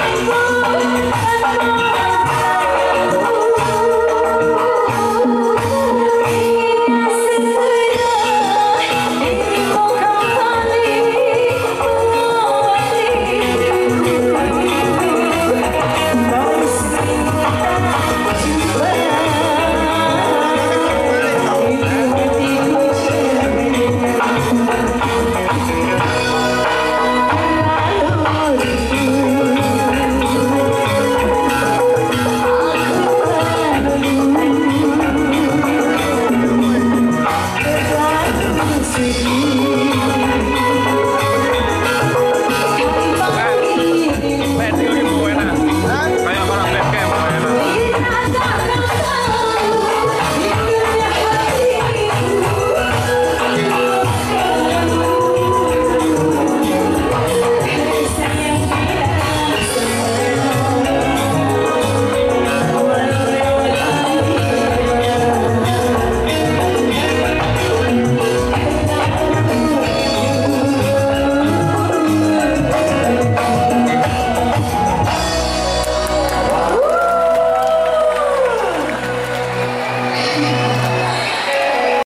Remember